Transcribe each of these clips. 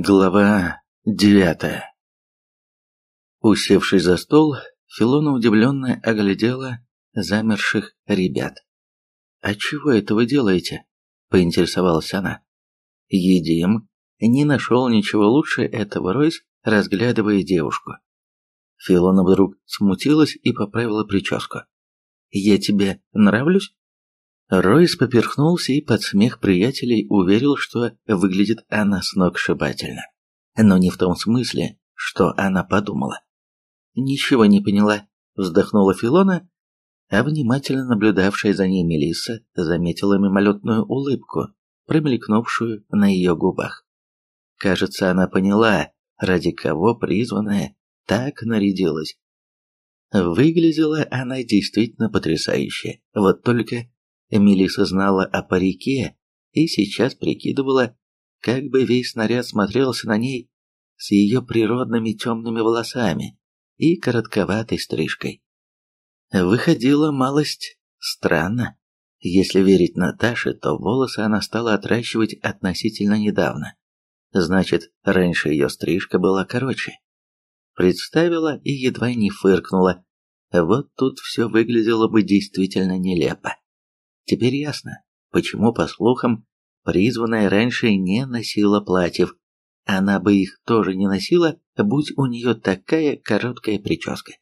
Глава девятая Усевшись за стол, Филона удивленно оглядела замерших ребят. «А чего это вы делаете?» – поинтересовалась она. «Едим». Не нашел ничего лучше этого Ройс, разглядывая девушку. Филона вдруг смутилась и поправила прическу. «Я тебе нравлюсь?» Ройс поперхнулся и под смех приятелей уверил, что выглядит она сногсшибательно. Но не в том смысле, что она подумала. «Ничего не поняла», — вздохнула Филона, а внимательно наблюдавшая за ней Мелисса заметила мимолетную улыбку, промелькнувшую на ее губах. Кажется, она поняла, ради кого призванная так нарядилась. Выглядела она действительно потрясающе, вот только Мелиса знала о парике и сейчас прикидывала, как бы весь снаряд смотрелся на ней с ее природными темными волосами и коротковатой стрижкой. Выходила малость странно. Если верить Наташе, то волосы она стала отращивать относительно недавно. Значит, раньше ее стрижка была короче. Представила и едва не фыркнула. Вот тут все выглядело бы действительно нелепо. Теперь ясно, почему, по слухам, призванная раньше не носила платьев. Она бы их тоже не носила, будь у нее такая короткая прическа.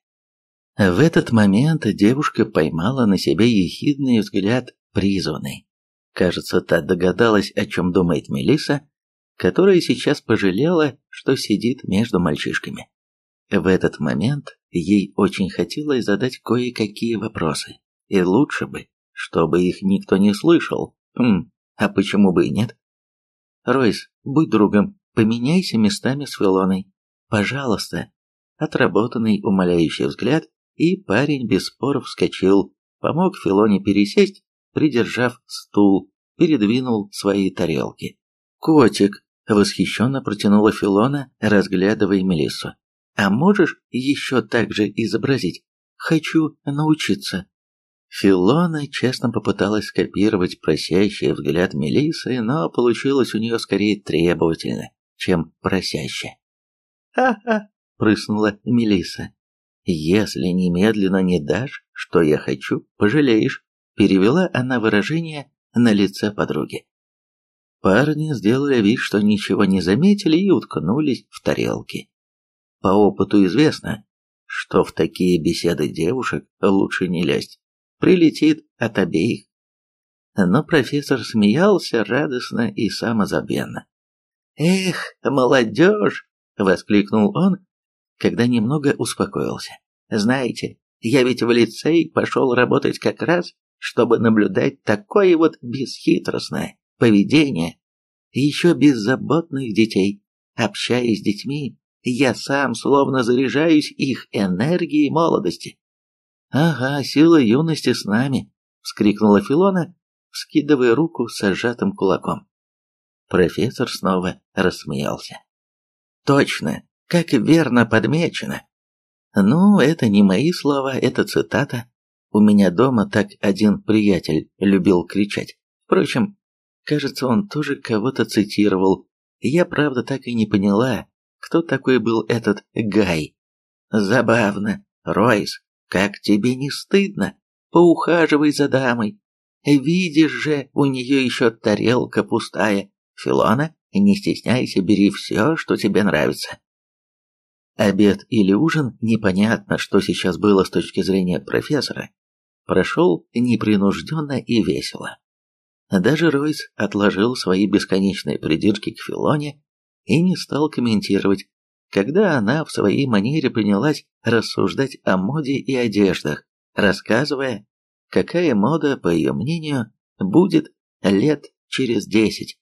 В этот момент девушка поймала на себе ехидный взгляд призванной. Кажется, та догадалась, о чем думает Мелиса, которая сейчас пожалела, что сидит между мальчишками. В этот момент ей очень хотелось задать кое-какие вопросы, и лучше бы, чтобы их никто не слышал. Хм, а почему бы и нет? Ройс, будь другом, поменяйся местами с Филоной. Пожалуйста. Отработанный умоляющий взгляд, и парень без споров вскочил, помог Филоне пересесть, придержав стул, передвинул свои тарелки. «Котик!» — восхищенно протянула Филона, разглядывая Мелиссу. «А можешь еще так же изобразить? Хочу научиться». Филона честно попыталась скопировать просящий взгляд Мелисы, но получилось у нее скорее требовательно, чем просяще. «Ха-ха!» — прыснула Мелиса. «Если немедленно не дашь, что я хочу, пожалеешь», — перевела она выражение на лице подруги. Парни сделали вид, что ничего не заметили и уткнулись в тарелки. По опыту известно, что в такие беседы девушек лучше не лезть прилетит от обеих. Но профессор смеялся радостно и самозабвенно. «Эх, молодежь!» — воскликнул он, когда немного успокоился. «Знаете, я ведь в лицей пошел работать как раз, чтобы наблюдать такое вот бесхитростное поведение еще беззаботных детей. Общаясь с детьми, я сам словно заряжаюсь их энергией молодости. «Ага, сила юности с нами!» — вскрикнула Филона, скидывая руку с сжатым кулаком. Профессор снова рассмеялся. «Точно, как верно подмечено!» «Ну, это не мои слова, это цитата. У меня дома так один приятель любил кричать. Впрочем, кажется, он тоже кого-то цитировал. Я, правда, так и не поняла, кто такой был этот Гай. Забавно, Ройс, как тебе не стыдно? Поухаживай за дамой. Видишь же, у нее еще тарелка пустая. Филона, не стесняйся, бери все, что тебе нравится. Обед или ужин, непонятно, что сейчас было с точки зрения профессора, прошел непринужденно и весело. Даже Ройс отложил свои бесконечные придирки к Филоне и не стал комментировать, когда она в своей манере принялась рассуждать о моде и одеждах, рассказывая, какая мода, по ее мнению, будет лет через десять.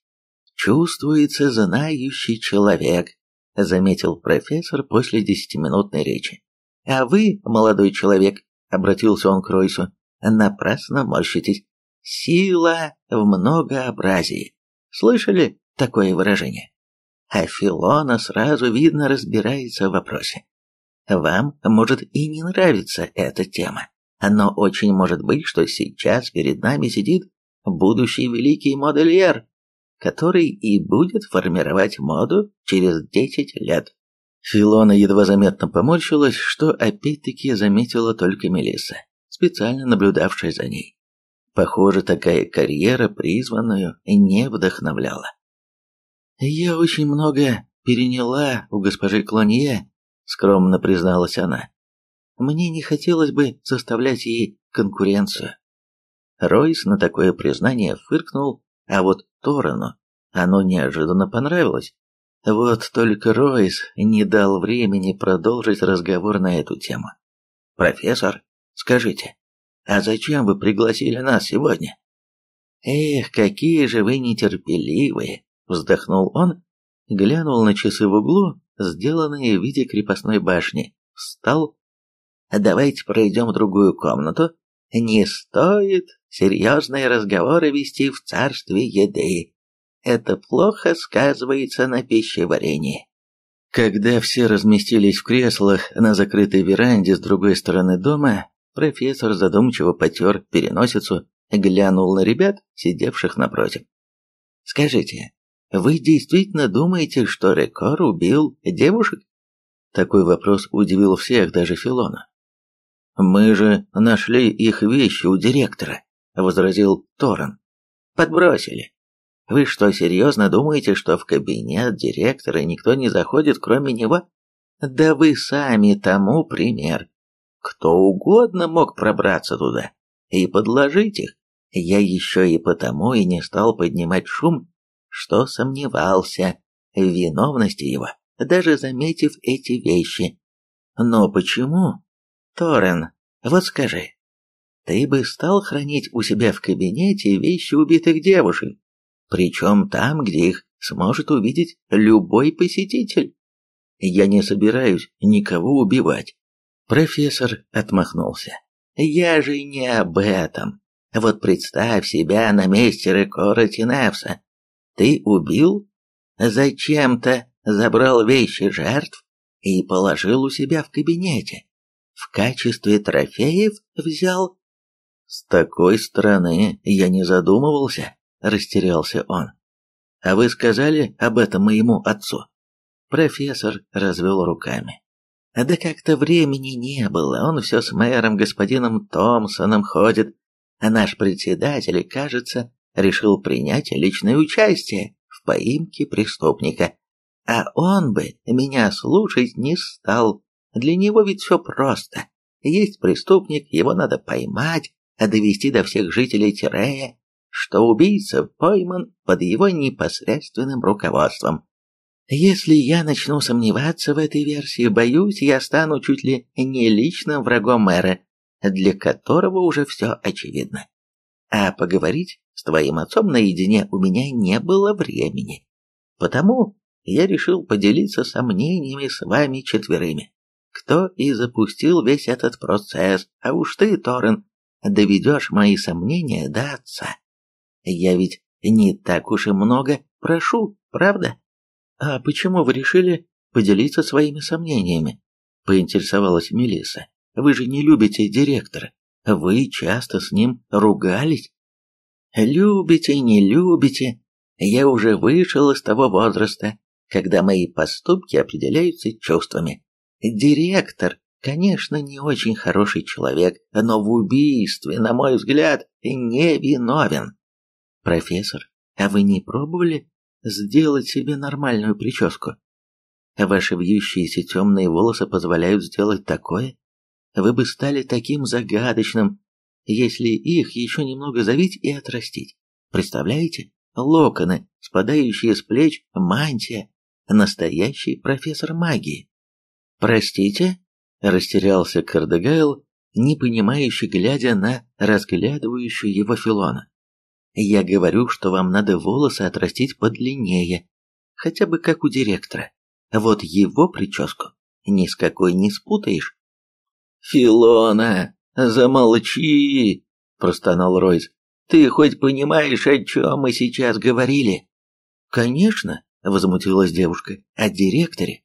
«Чувствуется знающий человек», — заметил профессор после десятиминутной речи. «А вы, молодой человек», — обратился он к Ройсу, — «напрасно морщитесь. Сила в многообразии. Слышали такое выражение?» А Филона сразу видно разбирается в вопросе. Вам, может, и не нравится эта тема, но очень может быть, что сейчас перед нами сидит будущий великий модельер, который и будет формировать моду через 10 лет. Филона едва заметно поморщилась, что опять-таки заметила только Мелисса, специально наблюдавшая за ней. Похоже, такая карьера призванную не вдохновляла. «Я очень много переняла у госпожи Клонье», — скромно призналась она. «Мне не хотелось бы составлять ей конкуренцию». Ройс на такое признание фыркнул, а вот Торану оно неожиданно понравилось. Вот только Ройс не дал времени продолжить разговор на эту тему. «Профессор, скажите, а зачем вы пригласили нас сегодня?» «Эх, какие же вы нетерпеливые!» — вздохнул он, глянул на часы в углу, сделанные в виде крепостной башни, встал. «Давайте пройдем в другую комнату. Не стоит серьезные разговоры вести в царстве еды. Это плохо сказывается на пищеварении». Когда все разместились в креслах на закрытой веранде с другой стороны дома, профессор задумчиво потер переносицу, глянул на ребят, сидевших напротив. «Скажите, вы действительно думаете, что Рекор убил девушек? Такой вопрос удивил всех, даже Филона. Мы же нашли их вещи у директора, возразил Торрен. Подбросили. Вы что, серьезно думаете, что в кабинет директора никто не заходит, кроме него? Да вы сами тому пример. Кто угодно мог пробраться туда и подложить их. Я еще и потому и не стал поднимать шум, что сомневался в виновности его, даже заметив эти вещи. Но почему? Торрен, вот скажи, ты бы стал хранить у себя в кабинете вещи убитых девушек, причем там, где их сможет увидеть любой посетитель? Я не собираюсь никого убивать. Профессор отмахнулся. Я же не об этом. Вот представь себя на месте Рекора Тиневса. Ты убил? Зачем-то забрал вещи жертв и положил у себя в кабинете. В качестве трофеев взял? С такой стороны я не задумывался, растерялся он. А вы сказали об этом моему отцу? Профессор развел руками. Да как-то времени не было, он все с мэром господином Томпсоном ходит, а наш председатель, кажется, решил принять личное участие в поимке преступника. А он бы меня слушать не стал. Для него ведь все просто. Есть преступник, его надо поймать, а довести до всех жителей Тирея, что убийца пойман под его непосредственным руководством. Если я начну сомневаться в этой версии, боюсь, я стану чуть ли не личным врагом мэра, для которого уже все очевидно. А поговорить с твоим отцом наедине у меня не было времени. Потому я решил поделиться сомнениями с вами четверыми. Кто и запустил весь этот процесс, а уж ты, Торрен, доведешь мои сомнения до отца. Я ведь не так уж и много прошу, правда? А почему вы решили поделиться своими сомнениями? Поинтересовалась Мелисса. Вы же не любите директора. Вы часто с ним ругались. Любите, не любите, я уже вышел из того возраста, когда мои поступки определяются чувствами. Директор, конечно, не очень хороший человек, но в убийстве, на мой взгляд, не виновен. Профессор, а вы не пробовали сделать себе нормальную прическу? Ваши вьющиеся темные волосы позволяют сделать такое? Вы бы стали таким загадочным, если их еще немного завить и отрастить. Представляете? Локоны, спадающие с плеч, мантия. Настоящий профессор магии. «Простите?» – растерялся Кардегайл, не понимающий, глядя на разглядывающую его Филона. «Я говорю, что вам надо волосы отрастить подлиннее, хотя бы как у директора. Вот его прическу ни с какой не спутаешь». «Филона, «Замолчи!» – простонал Ройс. «Ты хоть понимаешь, о чем мы сейчас говорили?» «Конечно!» – возмутилась девушка. «О директоре!»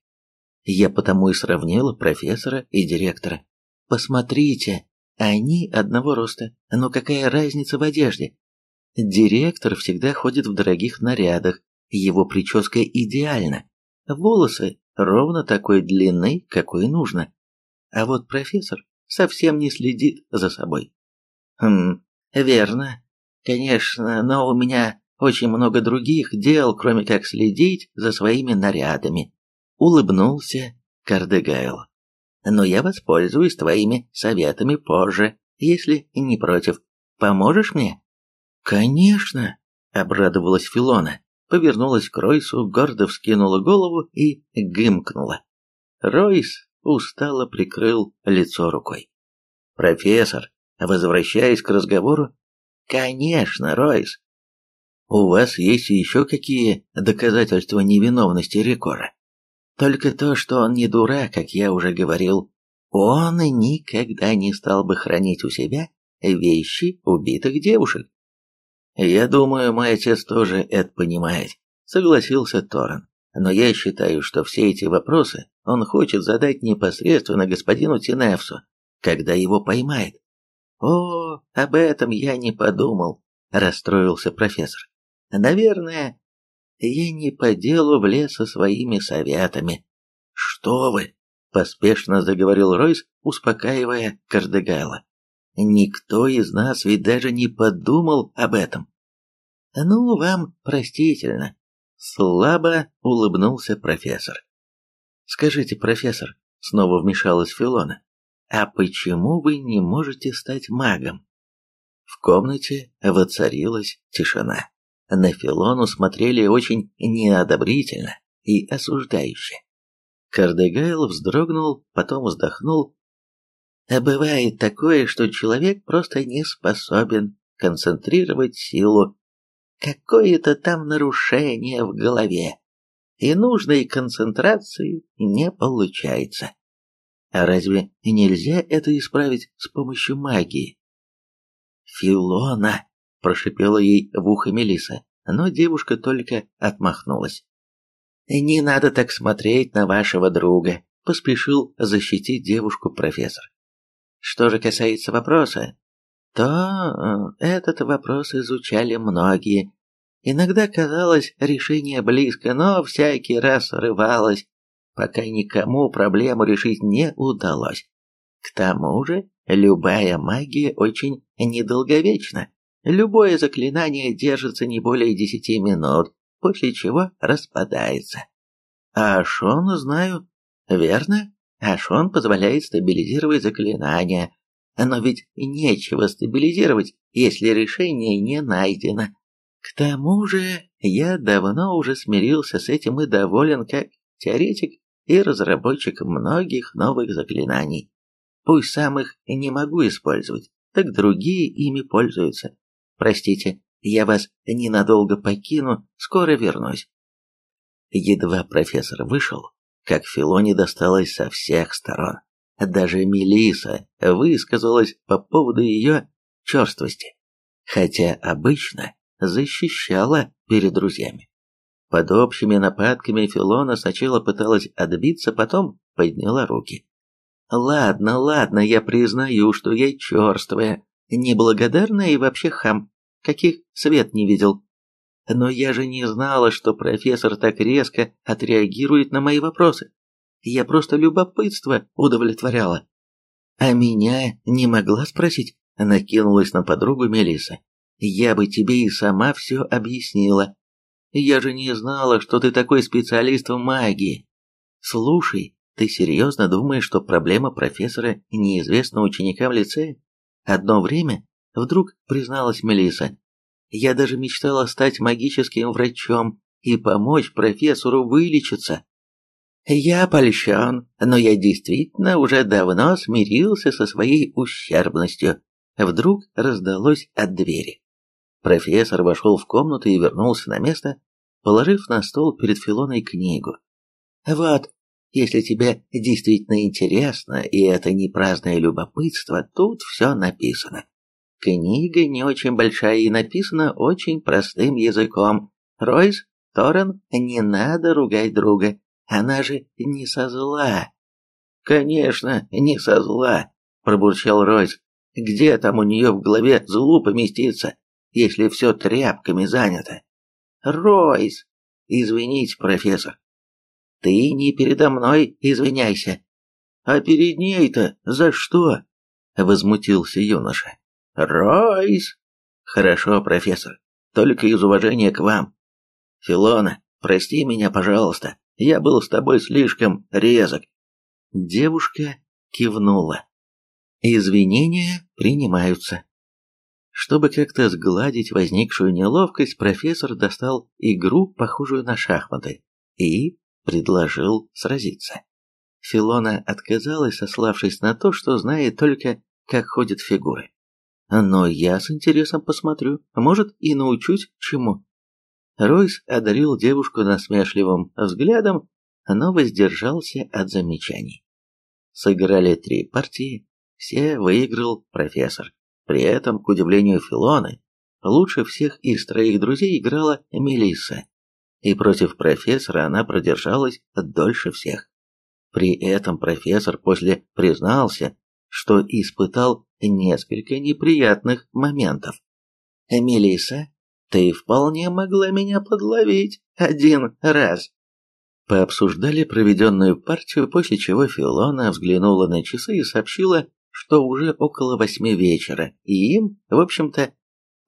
Я потому и сравнила профессора и директора. «Посмотрите, они одного роста, но какая разница в одежде? Директор всегда ходит в дорогих нарядах, его прическа идеальна, волосы ровно такой длины, какой нужно. А вот профессор совсем не следит за собой. Хм, верно. Конечно, но у меня очень много других дел, кроме как следить за своими нарядами. Улыбнулся Кардегайл. Но я воспользуюсь твоими советами позже, если не против. Поможешь мне? Конечно, обрадовалась Филона, повернулась к Ройсу, гордо вскинула голову и гымкнула. Ройс устало прикрыл лицо рукой. «Профессор, возвращаясь к разговору, «Конечно, Ройс. У вас есть еще какие доказательства невиновности Рикора?» «Только то, что он не дурак, как я уже говорил. Он никогда не стал бы хранить у себя вещи убитых девушек». «Я думаю, мой отец тоже это понимает», — согласился Торрен. «Но я считаю, что все эти вопросы он хочет задать непосредственно господину Тинефсу, когда его поймает. О, об этом я не подумал, расстроился профессор. Наверное, я не по делу влез со своими советами. Что вы? поспешно заговорил Ройс, успокаивая Кардегала. Никто из нас ведь даже не подумал об этом. Ну, вам простительно, слабо улыбнулся профессор. Скажите, профессор, снова вмешалась Филона, а почему вы не можете стать магом? В комнате воцарилась тишина. На Филону смотрели очень неодобрительно и осуждающе. Кардегайл вздрогнул, потом вздохнул. А бывает такое, что человек просто не способен концентрировать силу. Какое-то там нарушение в голове и нужной концентрации не получается. А разве нельзя это исправить с помощью магии? Филона, прошипела ей в ухо Мелиса, но девушка только отмахнулась. Не надо так смотреть на вашего друга, поспешил защитить девушку профессор. Что же касается вопроса, то э, этот вопрос изучали многие, Иногда казалось решение близко, но всякий раз срывалось, пока никому проблему решить не удалось. К тому же, любая магия очень недолговечна. Любое заклинание держится не более десяти минут, после чего распадается. А Ашон знаю, верно? Ашон позволяет стабилизировать заклинания, но ведь нечего стабилизировать, если решение не найдено. К тому же, я давно уже смирился с этим и доволен как теоретик и разработчик многих новых заклинаний. Пусть сам их не могу использовать, так другие ими пользуются. Простите, я вас ненадолго покину, скоро вернусь. Едва профессор вышел, как Филоне досталось со всех сторон. Даже Мелиса высказалась по поводу ее черствости. Хотя обычно защищала перед друзьями. Под общими нападками Филона сначала пыталась отбиться, потом подняла руки. «Ладно, ладно, я признаю, что я черствая, неблагодарная и вообще хам, каких свет не видел. Но я же не знала, что профессор так резко отреагирует на мои вопросы. Я просто любопытство удовлетворяла. А меня не могла спросить?» Накинулась на подругу Мелиса. Я бы тебе и сама все объяснила. Я же не знала, что ты такой специалист в магии. Слушай, ты серьезно думаешь, что проблема профессора неизвестна ученикам лицея? Одно время, вдруг призналась Мелиса, я даже мечтала стать магическим врачом и помочь профессору вылечиться. Я польщен, но я действительно уже давно смирился со своей ущербностью. Вдруг раздалось от двери. Профессор вошел в комнату и вернулся на место, положив на стол перед Филоной книгу. «Вот, если тебе действительно интересно, и это не праздное любопытство, тут все написано. Книга не очень большая и написана очень простым языком. Ройс, Торрен, не надо ругать друга, она же не со зла». «Конечно, не со зла», — пробурчал Ройс. «Где там у нее в голове злу поместиться? если все тряпками занято? Ройс! Извините, профессор. Ты не передо мной извиняйся. А перед ней-то за что? Возмутился юноша. Ройс! Хорошо, профессор, только из уважения к вам. Филона, прости меня, пожалуйста, я был с тобой слишком резок. Девушка кивнула. Извинения принимаются. Чтобы как-то сгладить возникшую неловкость, профессор достал игру, похожую на шахматы, и предложил сразиться. Филона отказалась, сославшись на то, что знает только, как ходят фигуры. Но я с интересом посмотрю, может, и научусь чему. Ройс одарил девушку насмешливым взглядом, но воздержался от замечаний. Сыграли три партии, все выиграл профессор. При этом, к удивлению Филоны, лучше всех из троих друзей играла Мелисса, и против профессора она продержалась дольше всех. При этом профессор после признался, что испытал несколько неприятных моментов. «Мелисса, ты вполне могла меня подловить один раз», Пообсуждали проведенную партию, после чего Филона взглянула на часы и сообщила, что уже около восьми вечера, и им, в общем-то,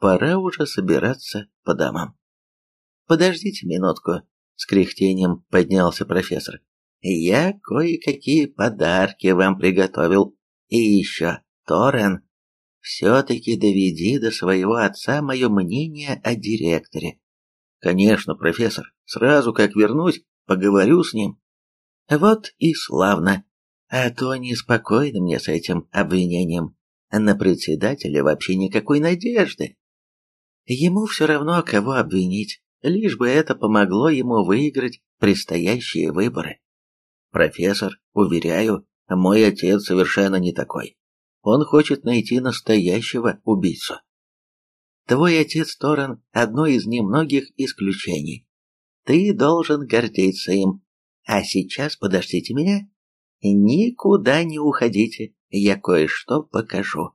пора уже собираться по домам. «Подождите минутку», — с кряхтением поднялся профессор. «Я кое-какие подарки вам приготовил. И еще, Торрен, все-таки доведи до своего отца мое мнение о директоре». «Конечно, профессор, сразу как вернусь, Поговорю с ним. Вот и славно. А то неспокойно мне с этим обвинением. На председателя вообще никакой надежды. Ему все равно, кого обвинить, лишь бы это помогло ему выиграть предстоящие выборы. Профессор, уверяю, мой отец совершенно не такой. Он хочет найти настоящего убийцу. Твой отец Торрен – одно из немногих исключений. Ты должен гордиться им. А сейчас подождите меня. Никуда не уходите, я кое-что покажу.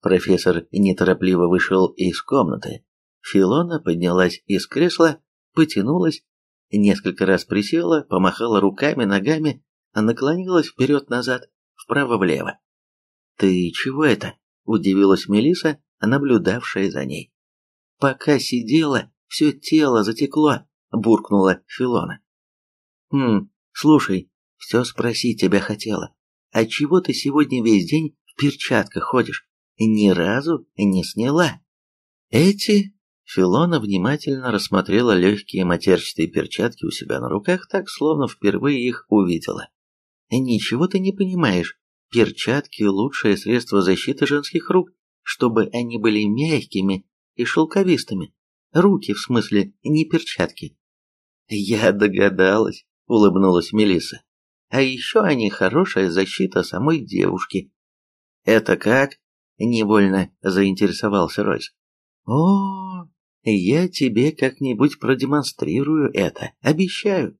Профессор неторопливо вышел из комнаты. Филона поднялась из кресла, потянулась, несколько раз присела, помахала руками, ногами, наклонилась вперед-назад, вправо-влево. «Ты чего это?» – удивилась Мелиса, наблюдавшая за ней. «Пока сидела, все тело затекло буркнула Филона. «Хм, слушай, все спросить тебя хотела. А чего ты сегодня весь день в перчатках ходишь? Ни разу не сняла?» «Эти...» Филона внимательно рассмотрела легкие матерчатые перчатки у себя на руках, так, словно впервые их увидела. «Ничего ты не понимаешь. Перчатки – лучшее средство защиты женских рук, чтобы они были мягкими и шелковистыми. Руки, в смысле, не перчатки. «Я догадалась», — улыбнулась Мелиса. «А еще они хорошая защита самой девушки». «Это как?» — невольно заинтересовался Ройс. «О, я тебе как-нибудь продемонстрирую это, обещаю».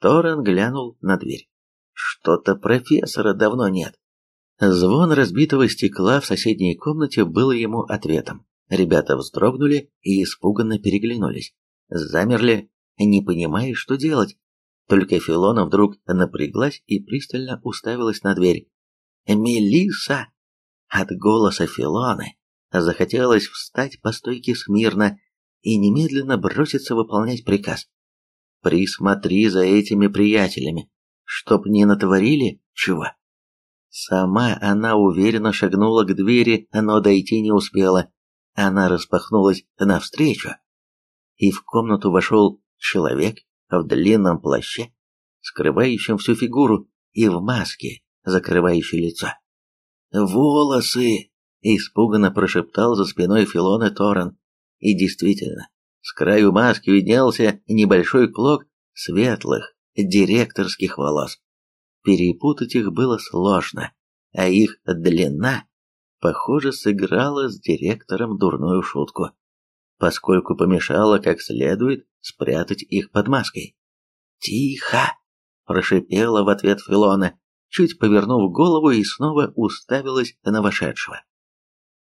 Торрен глянул на дверь. «Что-то профессора давно нет». Звон разбитого стекла в соседней комнате был ему ответом. Ребята вздрогнули и испуганно переглянулись. Замерли, не понимая, что делать. Только Филона вдруг напряглась и пристально уставилась на дверь. Мелиса! От голоса Филоны захотелось встать по стойке смирно и немедленно броситься выполнять приказ. Присмотри за этими приятелями, чтоб не натворили чего. Сама она уверенно шагнула к двери, но дойти не успела. Она распахнулась навстречу, и в комнату вошел Человек в длинном плаще, скрывающем всю фигуру, и в маске, закрывающей лицо. «Волосы!» – испуганно прошептал за спиной Филона Торрен. И действительно, с краю маски виднелся небольшой клок светлых директорских волос. Перепутать их было сложно, а их длина, похоже, сыграла с директором дурную шутку поскольку помешало как следует спрятать их под маской. «Тихо!» – прошипела в ответ Филона, чуть повернув голову и снова уставилась на вошедшего.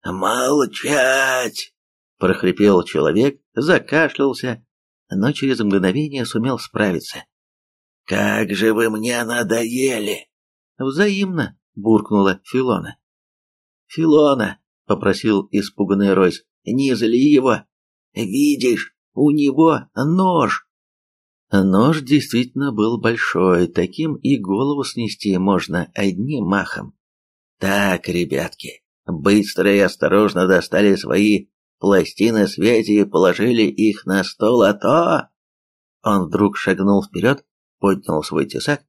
«Молчать!» прохрипел человек, закашлялся, но через мгновение сумел справиться. «Как же вы мне надоели!» «Взаимно!» — буркнула Филона. «Филона!» — попросил испуганный Ройс. «Не зли его! Видишь, у него нож!» Нож действительно был большой, таким и голову снести можно одним махом. «Так, ребятки, быстро и осторожно достали свои пластины связи и положили их на стол, а то...» Он вдруг шагнул вперед, поднял свой тесак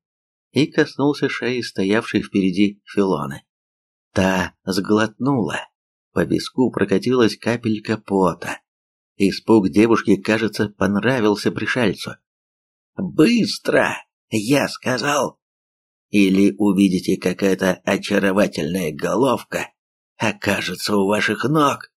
и коснулся шеи стоявшей впереди Филоны. Та сглотнула. По виску прокатилась капелька пота. Испуг девушки, кажется, понравился пришельцу. «Быстро!» — я сказал. «Или увидите, какая-то очаровательная головка окажется у ваших ног».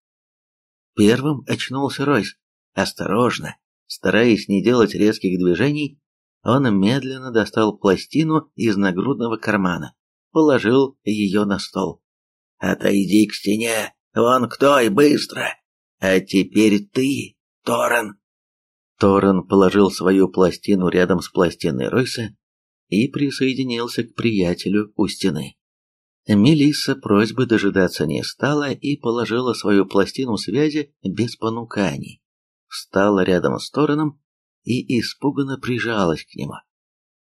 Первым очнулся Ройс. Осторожно, стараясь не делать резких движений, он медленно достал пластину из нагрудного кармана, положил ее на стол. «Отойди к стене, вон кто и быстро! А теперь ты, Торрен!» Торрен положил свою пластину рядом с пластиной Ройса и присоединился к приятелю у стены. Мелисса просьбы дожидаться не стала и положила свою пластину связи без понуканий. Встала рядом с Торреном и испуганно прижалась к нему.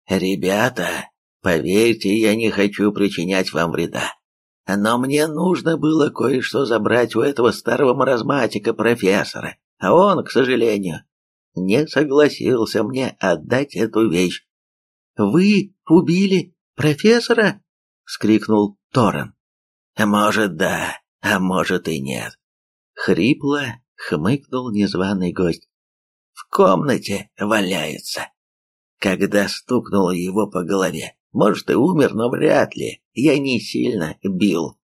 «Ребята, поверьте, я не хочу причинять вам вреда. Но мне нужно было кое-что забрать у этого старого маразматика профессора, а он, к сожалению, не согласился мне отдать эту вещь. «Вы убили профессора?» — вскрикнул Торрен. «Может, да, а может и нет». Хрипло хмыкнул незваный гость в комнате валяется. Когда стукнул его по голове, может и умер, но вряд ли, я не сильно бил.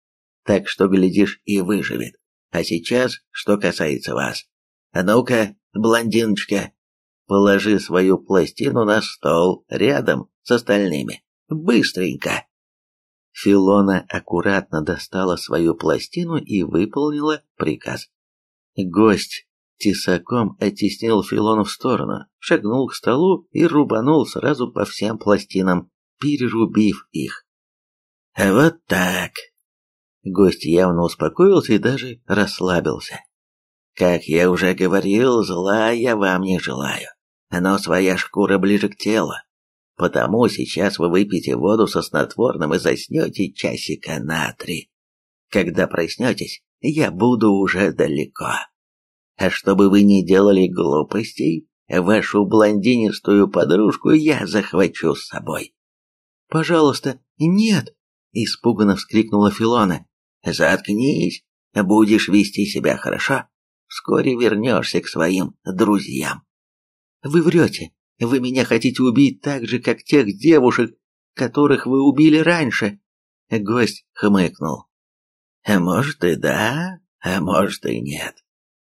Так что, глядишь, и выживет. А сейчас, что касается вас. А ну-ка, блондиночка, положи свою пластину на стол рядом с остальными. Быстренько. Филона аккуратно достала свою пластину и выполнила приказ. Гость тесаком оттеснил Филона в сторону, шагнул к столу и рубанул сразу по всем пластинам, перерубив их. «Вот так!» Гость явно успокоился и даже расслабился. «Как я уже говорил, зла я вам не желаю, но своя шкура ближе к телу, потому сейчас вы выпьете воду со снотворным и заснете часика на три. Когда проснетесь, я буду уже далеко». А чтобы вы не делали глупостей, вашу блондинистую подружку я захвачу с собой. Пожалуйста, нет, испуганно вскрикнула Филона. Заткнись, будешь вести себя хорошо. Вскоре вернешься к своим друзьям. Вы врете. Вы меня хотите убить так же, как тех девушек, которых вы убили раньше. Гость хмыкнул. Может и да, а может и нет.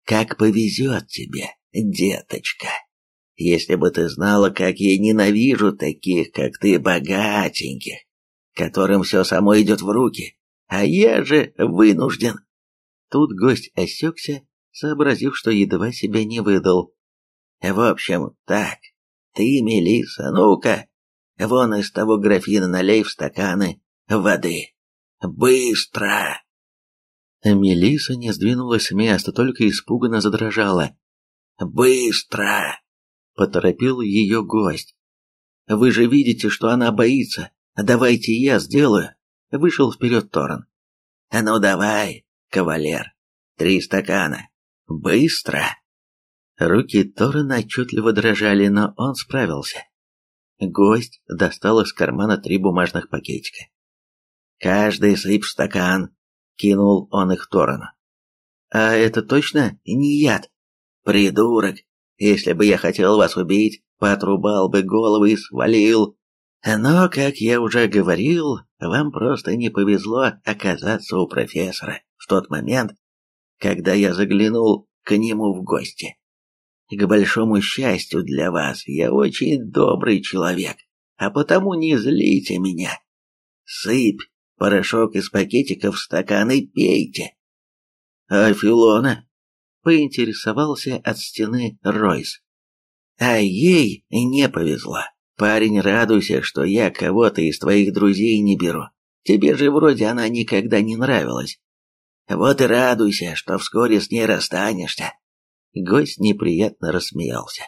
Как повезет тебе, деточка. Если бы ты знала, как я ненавижу таких, как ты, богатеньких, которым все само идет в руки, а я же вынужден. Тут гость осекся, сообразив, что едва себя не выдал. В общем, так, ты, Мелисса, ну-ка, вон из того графина налей в стаканы воды. Быстро! Мелиса не сдвинулась с места, только испуганно задрожала. «Быстро!» — поторопил ее гость. «Вы же видите, что она боится. Давайте я сделаю!» — вышел вперед Торрен. «Ну давай, кавалер, три стакана. Быстро!» Руки Торрена отчетливо дрожали, но он справился. Гость достал из кармана три бумажных пакетика. «Каждый сыпь в стакан, Кинул он их Торану. «А это точно не яд? Придурок! Если бы я хотел вас убить, потрубал бы головы и свалил. Но, как я уже говорил, вам просто не повезло оказаться у профессора в тот момент, когда я заглянул к нему в гости. К большому счастью для вас, я очень добрый человек, а потому не злите меня. Сыпь Порошок из пакетиков в стаканы пейте. А Филона? поинтересовался от стены Ройс. А ей не повезло. Парень, радуйся, что я кого-то из твоих друзей не беру. Тебе же вроде она никогда не нравилась. Вот и радуйся, что вскоре с ней расстанешься. Гость неприятно рассмеялся.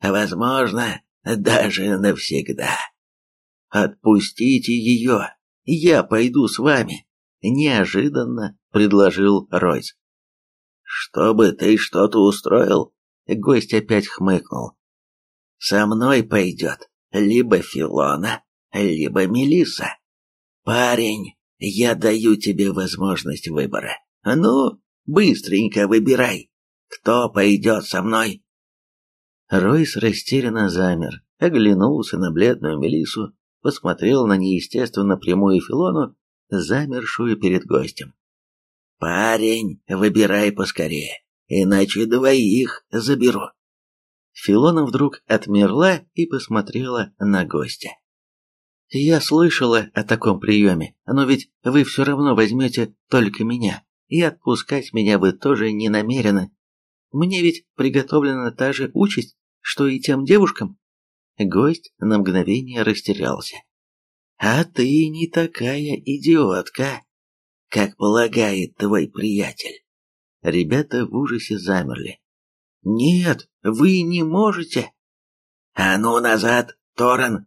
Возможно, даже навсегда. Отпустите ее, я пойду с вами, неожиданно предложил Ройс. Чтобы ты что-то устроил? Гость опять хмыкнул. Со мной пойдет либо Филона, либо Мелиса. Парень, я даю тебе возможность выбора. Ну, быстренько выбирай, кто пойдет со мной. Ройс растерянно замер, оглянулся на бледную Мелису, посмотрел на неестественно прямую Филону, замершую перед гостем. «Парень, выбирай поскорее, иначе двоих заберу». Филона вдруг отмерла и посмотрела на гостя. «Я слышала о таком приеме, но ведь вы все равно возьмете только меня, и отпускать меня вы тоже не намерены. Мне ведь приготовлена та же участь, что и тем девушкам». Гость на мгновение растерялся. «А ты не такая идиотка, как полагает твой приятель». Ребята в ужасе замерли. «Нет, вы не можете!» «А ну назад, Торрен!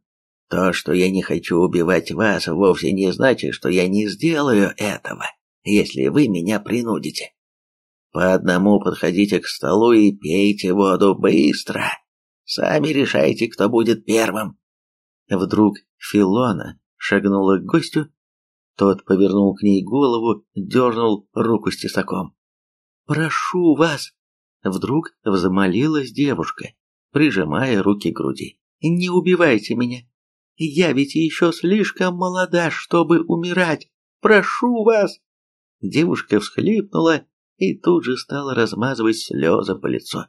То, что я не хочу убивать вас, вовсе не значит, что я не сделаю этого, если вы меня принудите. По одному подходите к столу и пейте воду быстро. Сами решайте, кто будет первым». Вдруг Филона шагнула к гостю, тот повернул к ней голову, дернул руку с тесаком. «Прошу вас!» Вдруг взмолилась девушка, прижимая руки к груди. «Не убивайте меня! Я ведь еще слишком молода, чтобы умирать! Прошу вас!» Девушка всхлипнула и тут же стала размазывать слезы по лицу.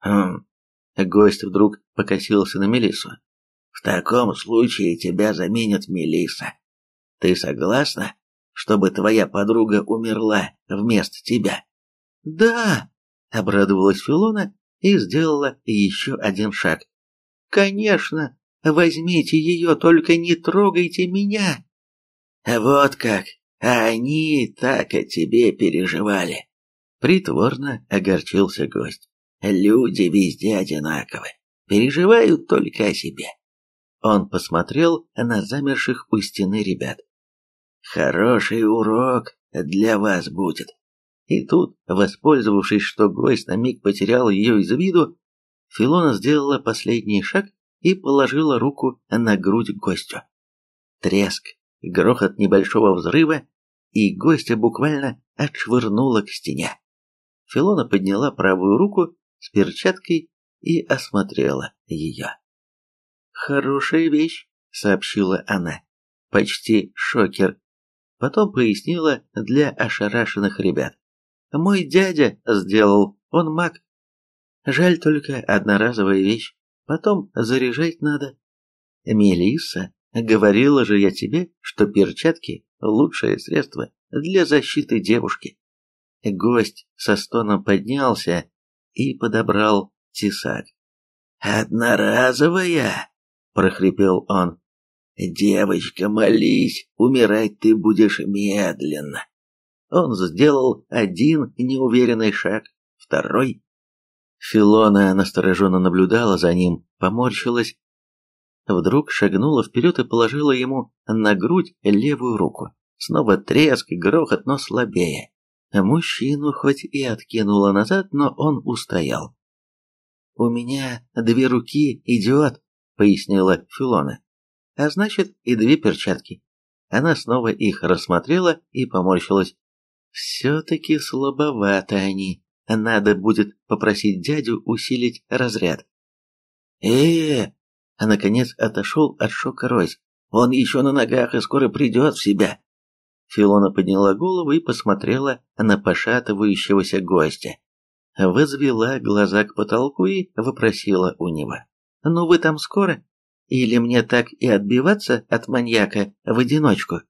«Хм...» Гость вдруг покосился на Мелиссу. «В таком случае тебя заменит Мелисса. Ты согласна, чтобы твоя подруга умерла вместо тебя?» «Да!» Обрадовалась Филона и сделала еще один шаг. «Конечно! Возьмите ее, только не трогайте меня!» «Вот как! Они так о тебе переживали!» Притворно огорчился гость. «Люди везде одинаковы, переживают только о себе». Он посмотрел на замерших у стены ребят. «Хороший урок для вас будет. И тут, воспользовавшись, что гость на миг потерял ее из виду, Филона сделала последний шаг и положила руку на грудь гостю. Треск, грохот небольшого взрыва, и гостя буквально отшвырнула к стене. Филона подняла правую руку с перчаткой и осмотрела ее. «Хорошая вещь», — сообщила она, почти шокер. Потом пояснила для ошарашенных ребят. Мой дядя сделал, он маг. Жаль только одноразовая вещь, потом заряжать надо. Мелисса, говорила же я тебе, что перчатки – лучшее средство для защиты девушки. Гость со стоном поднялся и подобрал тесак. «Одноразовая!» – прохрипел он. «Девочка, молись, умирать ты будешь медленно. Он сделал один неуверенный шаг, второй. Филона настороженно наблюдала за ним, поморщилась. Вдруг шагнула вперед и положила ему на грудь левую руку. Снова треск, грохот, но слабее. Мужчину хоть и откинула назад, но он устоял. «У меня две руки, идиот», — пояснила Филона. «А значит, и две перчатки». Она снова их рассмотрела и поморщилась. Все-таки слабовато они. Надо будет попросить дядю усилить разряд. э э А наконец отошел от шока Ройс. Он еще на ногах и скоро придет в себя. Филона подняла голову и посмотрела на пошатывающегося гостя. Возвела глаза к потолку и вопросила у него. «Ну вы там скоро? Или мне так и отбиваться от маньяка в одиночку?»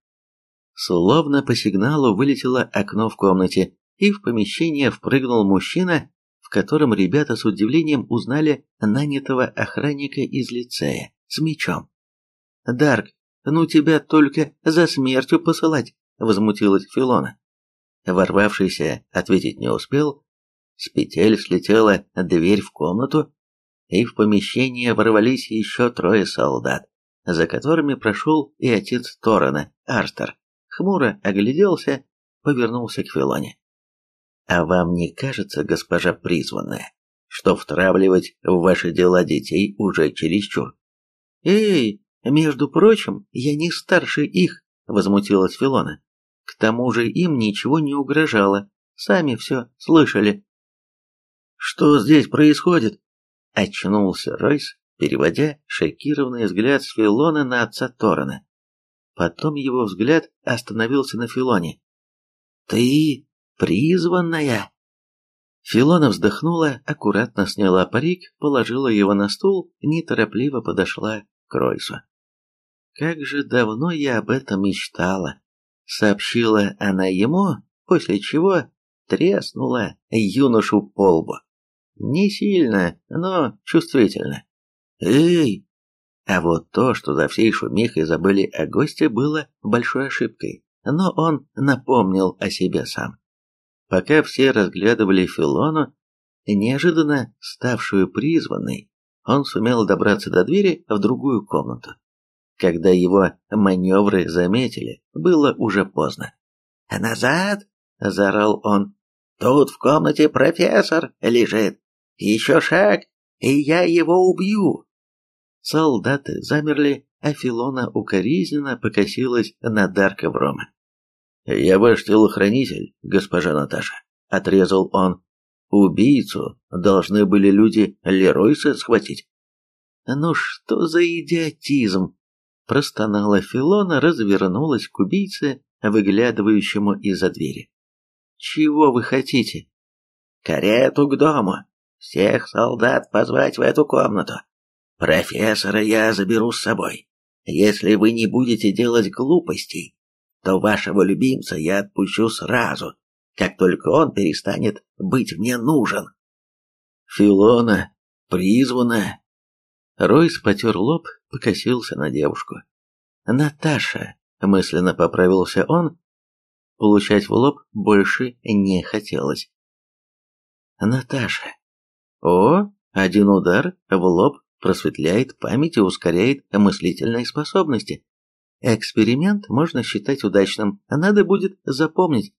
Словно по сигналу вылетело окно в комнате, и в помещение впрыгнул мужчина, в котором ребята с удивлением узнали нанятого охранника из лицея с мечом. «Дарк, ну тебя только за смертью посылать!» — возмутилась Филона. Ворвавшийся ответить не успел, с петель слетела дверь в комнату, и в помещение ворвались еще трое солдат, за которыми прошел и отец Торана, Артер. Хмуро огляделся, повернулся к Филоне. «А вам не кажется, госпожа призванная, что втравливать в ваши дела детей уже чересчур?» «Эй, между прочим, я не старше их», — возмутилась Филона. «К тому же им ничего не угрожало, сами все слышали». «Что здесь происходит?» — очнулся Ройс, переводя шокированный взгляд с Филона на отца Торана. Потом его взгляд остановился на Филоне. «Ты призванная?» Филона вздохнула, аккуратно сняла парик, положила его на стул, неторопливо подошла к Ройсу. «Как же давно я об этом мечтала!» — сообщила она ему, после чего треснула юношу по лбу. Не сильно, но чувствительно. «Эй!» А вот то, что за всей шумихой забыли о госте, было большой ошибкой, но он напомнил о себе сам. Пока все разглядывали Филону, неожиданно ставшую призванной, он сумел добраться до двери в другую комнату. Когда его маневры заметили, было уже поздно. «Назад!» — заорал он. «Тут в комнате профессор лежит. Еще шаг, и я его убью!» Солдаты замерли, а Филона укоризненно покосилась на Дарка Врома. «Я ваш телохранитель, госпожа Наташа», — отрезал он. «Убийцу должны были люди Леройса схватить». «Ну что за идиотизм?» — простонала Филона, развернулась к убийце, выглядывающему из-за двери. «Чего вы хотите?» «Карету к дому. Всех солдат позвать в эту комнату. Профессора я заберу с собой. Если вы не будете делать глупостей, то вашего любимца я отпущу сразу, как только он перестанет быть мне нужен. Филона, призвана. Ройс потер лоб, покосился на девушку. Наташа, мысленно поправился он, получать в лоб больше не хотелось. Наташа. О, один удар в лоб просветляет память и ускоряет мыслительные способности. Эксперимент можно считать удачным, а надо будет запомнить.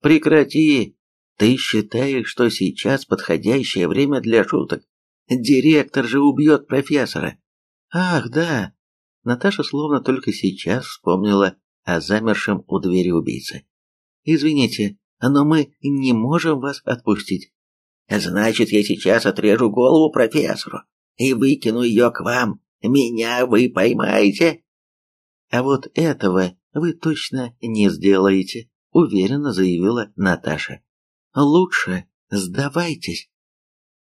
Прекрати! Ты считаешь, что сейчас подходящее время для шуток? Директор же убьет профессора. Ах, да. Наташа словно только сейчас вспомнила о замершем у двери убийце. Извините, но мы не можем вас отпустить. Значит, я сейчас отрежу голову профессору и выкину ее к вам. Меня вы поймаете. А вот этого вы точно не сделаете, уверенно заявила Наташа. Лучше сдавайтесь.